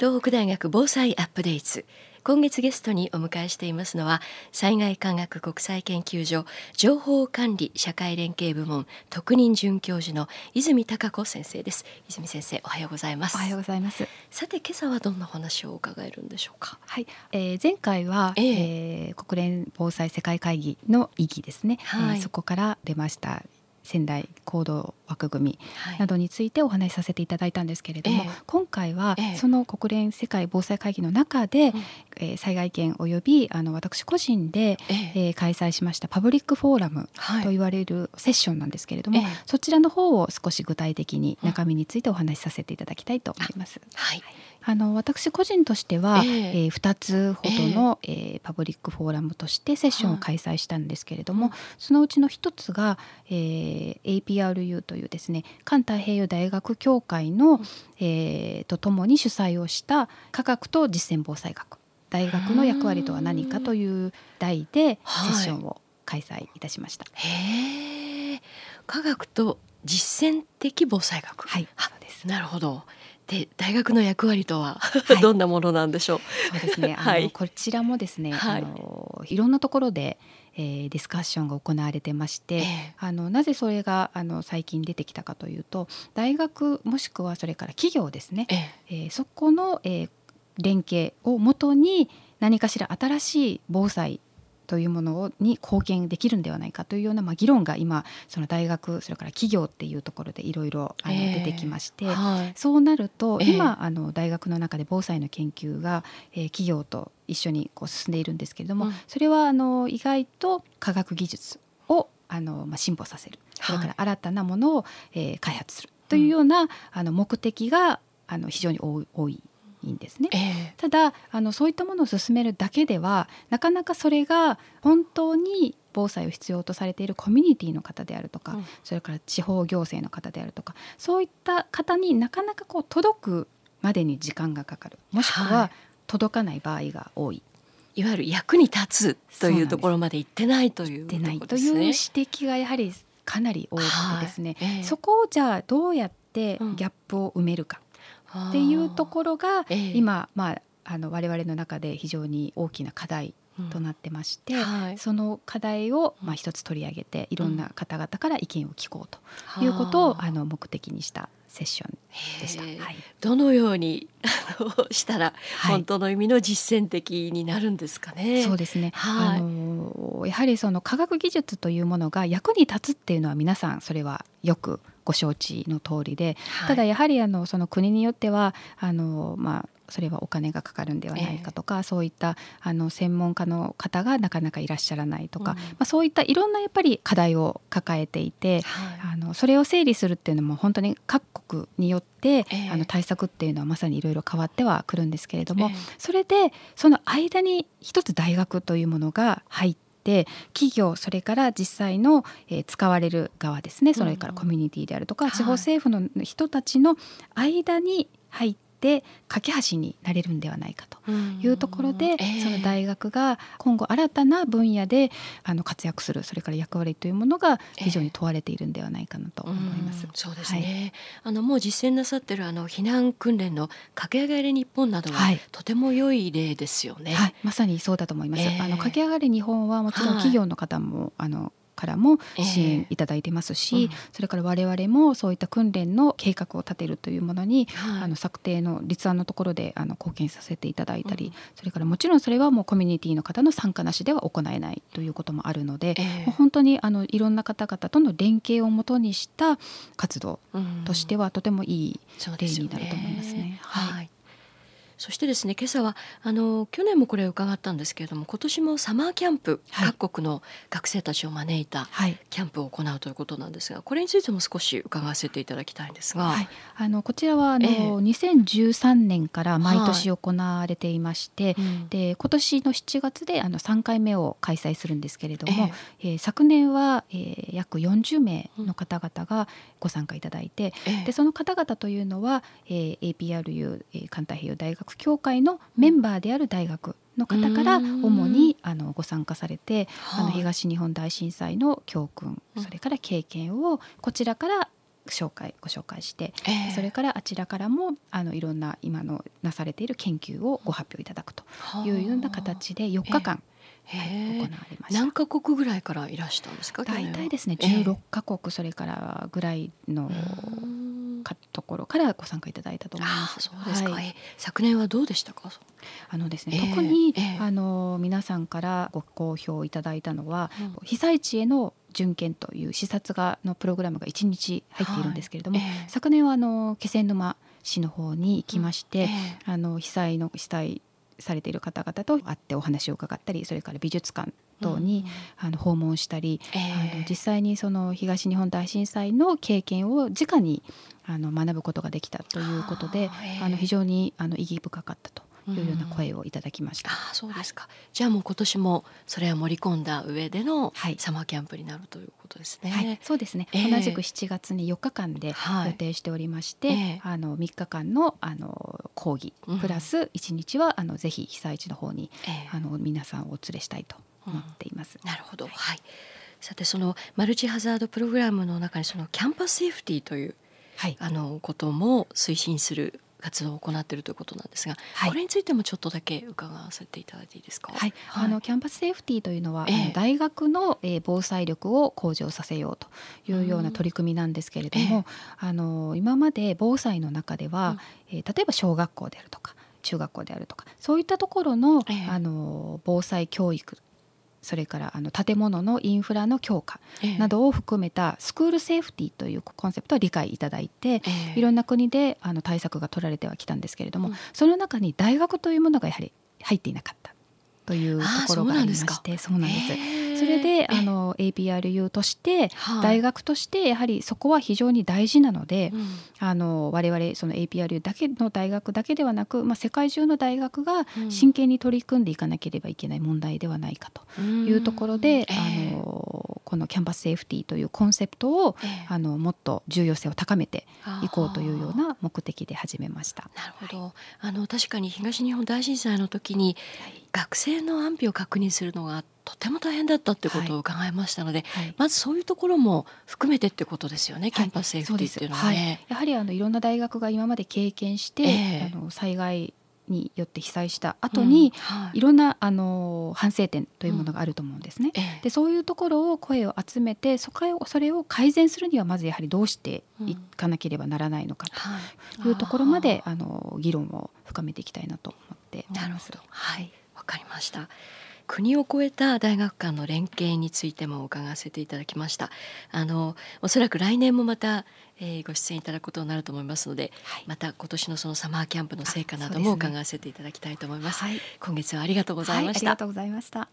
東北大学防災アップデート今月ゲストにお迎えしていますのは災害科学国際研究所情報管理社会連携部門特任准教授の泉孝子先生です。泉先生おはようございます。おはようございます。さて今朝はどんな話を伺えるんでしょうか？はい、えー、前回は、えー、えー、国連防災世界会議の意義ですね、はい、えー、そこから出ました仙台行動枠組みなどについてお話しさせていただいたんですけれども、はい、今回はその国連世界防災会議の中で、ええー、災害権およびあの私個人で、ええ。ー、開催しましたパブリックフォーラムと言われるセッションなんですけれども、そちらの方を少し具体的に中身についてお話しさせていただきたいと思います。はいあの私個人としては、えー、えー、2つほどの、えー、えー、パブリックフォーラムとしてセッションを開催したんですけれども、はい、そのうちの1つが、えー、APRU というですね環太平洋大学協会の、うん、えー、とともに主催をした科学と実践防災学大学の役割とは何かという題でセッションを開催いたしました。はい、へえ科学と実践的防災学。はいそうです。なるほどで大学の役割とは、はい、どんなものなんでしょう？そうですね。あの、こちらもですね、はい、あのいろんなところで、えー、ディスカッションが行われてまして、えー、あのなぜそれがあの最近出てきたかというと、大学もしくはそれから企業ですね。えー、えー、そこの、えー、連携をもとに何かしら新しい防災というものに貢献できるんではないかというような、まあ、議論が今その大学それから企業っていうところでいろいろ出てきまして、えーはい、そうなると今、え。ー、あの大学の中で防災の研究が、えー、企業と一緒にこう進んでいるんですけれども、うん、それはあの意外と科学技術をあの、まあ、進歩させる。それから新たなものを、えー、開発するというような、うん、あの目的があの非常に多いいいんですね、えー、ただあのそういったものを進めるだけではなかなかそれが本当に防災を必要とされているコミュニティの方であるとか、うん、それから地方行政の方であるとかそういった方になかなかこう届くまでに時間がかかる。もしくは届かない場合が多い。はいいわゆる役に立つというところまで行ってないという、ね、ないという指摘がやはりかなり多くてですね、はい。えー、そこをじゃあどうやってギャップを埋めるか、っていうところが今、まあ、あの我々の中で非常に大きな課題となってまして、うん。はい、その課題をまあ一つ取り上げていろんな方々から意見を聞こうということをあ。の目的にしたセッションでした。はい、どのようにしたら本当の意味の実践的になるんですかね。はい、そうですね。はい、あのやはりその科学技術というものが役に立つっていうのは皆さんそれはよくご承知の通りで、ただやはりあのその国によってはあのまあそれはお金がかかるんではないかとか、えー、そういったあの専門家の方がなかなかいらっしゃらないとか、うん、まあ、そういったいろんなやっぱり課題を抱えていて、はい、あのそれを整理するっていうのも本当に各国によって、えー、あの対策っていうのはまさにいろいろ変わってはくるんですけれども、えー、それでその間に一つ大学というものが入って企業それから実際の、えー、使われる側ですね。それからコミュニティであるとか、うん、地方政府の人たちの間に入ってで架け橋になれるんではないかというところで、えー、その大学が今後新たな分野であの活躍するそれから役割というものが非常に問われているんではないかなと思います。えー、そうですね、はい、あのもう実践なさってるあの避難訓練の駆け上がり日本などは、はい、とても良い例ですよね。はい、まさにそうだと思います。えー、あの駆け上がり日本はもちろん企業の方も、あのからも支援いただいてますし、えーうん、それから我々もそういった訓練の計画を立てるというものに、はい、あの策定の立案のところであの貢献させていただいたり、うん、それからもちろんそれはもうコミュニティの方の参加なしでは行えないということもあるので、えー、本当にあのいろんな方々との連携をもとにした活動としてはとてもいい例になると思いますね。うん、すね。はいそしてですね今朝はあの去年もこれ伺ったんですけれども今年もサマーキャンプ、はい、各国の学生たちを招いたキャンプを行うということなんですがこれについても少し伺わせていただきたいんですが、はい、あのこちらはあの、えー、2013年から毎年行われていまして、はい、で今年の7月であの3回目を開催するんですけれども、えー、えー、昨年は、えー、約40名の方々がご参加いただいて、えー、でその方々というのは、えー、APRU、えー、環太平洋大学協会のメンバーである大学の方から主にあのご参加されて、あ。の東日本大震災の教訓、それから経験をこちらから紹介ご紹介して、えー、それからあちらからもあのいろんな今のなされている研究をご発表いただくというような形で4日間、えー、行われました。何カ国ぐらいからいらしたんですか大体ですね16カ国、それからぐらいのかところからご参加いただいたと思います。そうですか、はい、昨年はどうでしたか？あのですね、えー、特に、えー、あの皆さんからご好評いただいたのは、うん、被災地への巡検という視察がのプログラムが1日入っているんですけれども、はい。えー、昨年はあの気仙沼市の方に行きまして、うん、あの被災の被災されている方々と会ってお話を伺ったりそれから美術館等に、うん、あの訪問したり、えー、あの実際にその東日本大震災の経験を直にあの学ぶことができたということで、あの非常にあの意義深かったというような声をいただきました。あそうですか、はい、じゃあもう今年もそれは盛り込んだ上でのサマーキャンプになるということですね。はい、そうですね、えー、同じく7月に4日間で予定しておりまして、はい、あの3日間のあの講義プラス1日はあのぜひ被災地の方に、えー、あの皆さんをお連れしたいと思っています。うん、なるほど、はい。さてそのマルチハザードプログラムの中にそのキャンパスセーフティーという、はい、あのことも推進する活動を行っているということなんですが、はい、これについてもちょっとだけ伺わせていただいていいですか？はい、はい、あのキャンパスセーフティーというのは、えー、大学の、えー、防災力を向上させようというような取り組みなんですけれども、えー、あの今まで防災の中では、うん、えー、例えば小学校であるとか中学校であるとかそういったところの,、あの防災教育それからあの建物のインフラの強化などを含めたスクールセーフティーというコンセプトを理解いただいて、いろんな国であの対策が取られてはきたんですけれども、その中に大学というものがやはり入っていなかったというところがありましてそうなんです。それであの APRU として大学としてやはりそこは非常に大事なので、あの我々その APRU だけの大学だけではなく、まあ、世界中の大学が真剣に取り組んでいかなければいけない問題ではないかというところで、あのこのキャンパスセーフティーというコンセプトを、あのもっと重要性を高めていこうというような目的で始めました。なるほど、はい、あの確かに東日本大震災の時に、学生の安否を確認するのがとても大変だったってことを伺いましたので、はい。はい、まずそういうところも含めてってことですよね、キャンパスセーフティーっていうのはね。やはりあのいろんな大学が今まで経験して、えー、あの災害によって被災した後に、うん。はい、いろんなあの反省点というものがあると思うんですね。うん。ええ、でそういうところを声を集めてそこをそれを改善するにはまずやはりどうしていかなければならないのかとい。うところまで、うん、あの議論を深めていきたいなと思ってなるほど。はい。わかりました。国を超えた大学間の連携についても伺わせていただきました。あのおそらく来年もまた、えー、ご出演いただくことになると思いますので、はい、また今年のそのサマーキャンプの成果なども伺わせていただきたいと思います、ねはい、今月はありがとうございました、はい、ありがとうございました